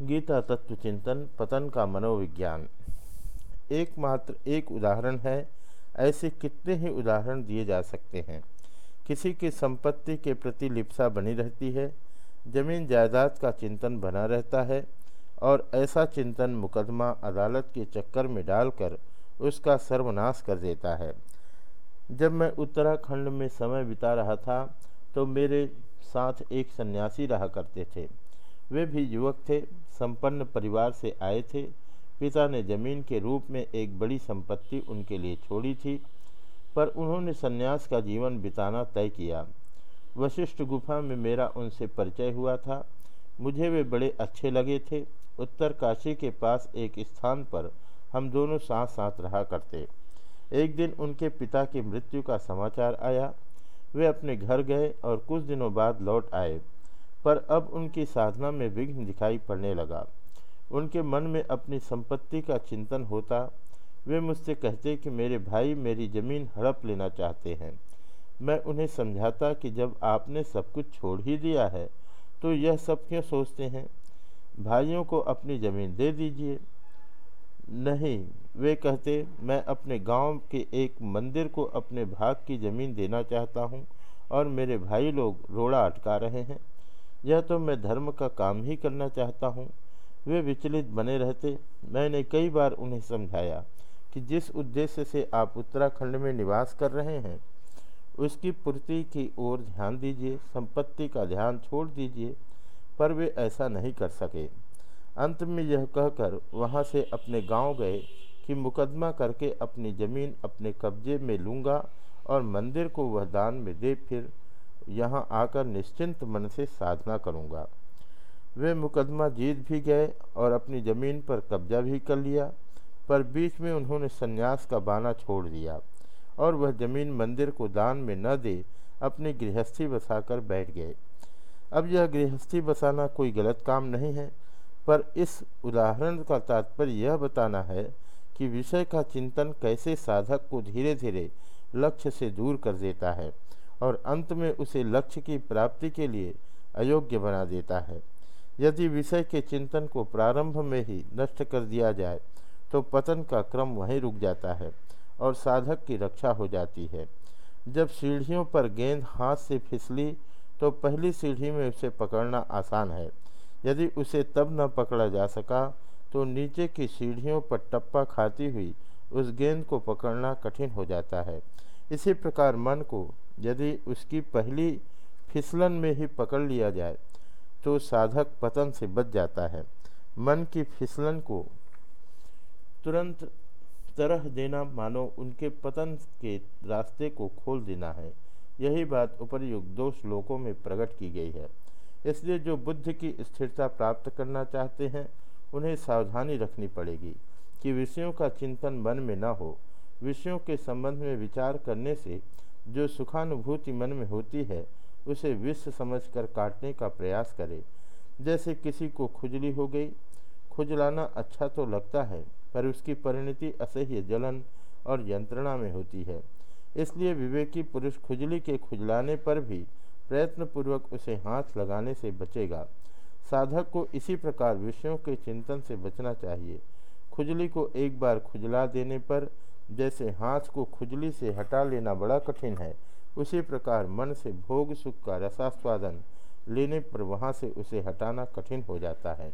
गीता तत्व चिंतन पतन का मनोविज्ञान। एकमात्र एक उदाहरण है, ऐसे कितने ही उदाहरण दिए जा सकते हैं। किसी की संपत्ति के प्रति लिप्सा बनी रहती है, ज़मीन जायदाद का चिंतन बना रहता है, और ऐसा चिंतन मुकदमा अदालत के चक्कर में डालकर उसका सर्वनाश कर देता है। जब मैं उत्तराखंड में समय बिता रहा था तो मेरे साथ एक सन्यासी रहा करते थे। वे भी युवक थे, संपन्न परिवार से आए थे। पिता ने ज़मीन के रूप में एक बड़ी संपत्ति उनके लिए छोड़ी थी, पर उन्होंने सन्यास का जीवन बिताना तय किया। वशिष्ठ गुफा में मेरा उनसे परिचय हुआ था। मुझे वे बड़े अच्छे लगे थे। उत्तर काशी के पास एक स्थान पर हम दोनों साथ साथ रहा करते। एक दिन उनके पिता की मृत्यु का समाचार आया। वे अपने घर गए और कुछ दिनों बाद लौट आए। पर अब उनकी साधना में विघ्न दिखाई पड़ने लगा। उनके मन में अपनी संपत्ति का चिंतन होता। वे मुझसे कहते कि मेरे भाई मेरी ज़मीन हड़प लेना चाहते हैं। मैं उन्हें समझाता कि जब आपने सब कुछ छोड़ ही दिया है तो यह सब क्यों सोचते हैं? भाइयों को अपनी ज़मीन दे दीजिए। नहीं, वे कहते, मैं अपने गाँव के एक मंदिर को अपने भाग की ज़मीन देना चाहता हूँ और मेरे भाई लोग रोड़ा अटका रहे हैं। यह तो मैं धर्म का काम ही करना चाहता हूँ। वे विचलित बने रहते। मैंने कई बार उन्हें समझाया कि जिस उद्देश्य से आप उत्तराखंड में निवास कर रहे हैं, उसकी पूर्ति की ओर ध्यान दीजिए, संपत्ति का ध्यान छोड़ दीजिए, पर वे ऐसा नहीं कर सके। अंत में यह कहकर वहाँ से अपने गाँव गए कि मुकदमा करके अपनी ज़मीन अपने कब्जे में लूँगा और मंदिर को वह दान में दे फिर यहाँ आकर निश्चिंत मन से साधना करूँगा। वे मुकदमा जीत भी गए और अपनी ज़मीन पर कब्जा भी कर लिया, पर बीच में उन्होंने सन्यास का बाना छोड़ दिया और वह ज़मीन मंदिर को दान में न दे अपनी गृहस्थी बसाकर बैठ गए। अब यह गृहस्थी बसाना कोई गलत काम नहीं है, पर इस उदाहरण का तात्पर्य यह बताना है कि विषय का चिंतन कैसे साधक को धीरे धीरे लक्ष्य से दूर कर देता है और अंत में उसे लक्ष्य की प्राप्ति के लिए अयोग्य बना देता है। यदि विषय के चिंतन को प्रारंभ में ही नष्ट कर दिया जाए तो पतन का क्रम वहीं रुक जाता है और साधक की रक्षा हो जाती है। जब सीढ़ियों पर गेंद हाथ से फिसली तो पहली सीढ़ी में उसे पकड़ना आसान है। यदि उसे तब न पकड़ा जा सका तो नीचे की सीढ़ियों पर टप्पा खाती हुई उस गेंद को पकड़ना कठिन हो जाता है। इसी प्रकार मन को यदि उसकी पहली फिसलन में ही पकड़ लिया जाए तो साधक पतन से बच जाता है। मन की फिसलन को तुरंत तरह देना मानो उनके पतन के रास्ते को खोल देना है। यही बात उपरयुक्त दो श्लोकों में प्रकट की गई है। इसलिए जो बुद्ध की स्थिरता प्राप्त करना चाहते हैं, उन्हें सावधानी रखनी पड़ेगी कि विषयों का चिंतन मन में न हो। विषयों के संबंध में विचार करने से जो सुखानुभूति मन में होती है, उसे विष समझकर काटने का प्रयास करे। जैसे किसी को खुजली हो गई, खुजलाना अच्छा तो लगता है, पर उसकी परिणति असह्य जलन और यंत्रणा में होती है। इसलिए विवेकी पुरुष खुजली के खुजलाने पर भी प्रयत्नपूर्वक उसे हाथ लगाने से बचेगा। साधक को इसी प्रकार विषयों के चिंतन से बचना चाहिए। खुजली को एक बार खुजला देने पर जैसे हाथ को खुजली से हटा लेना बड़ा कठिन है, उसी प्रकार मन से भोग सुख का रसास्वादन लेने पर वहाँ से उसे हटाना कठिन हो जाता है।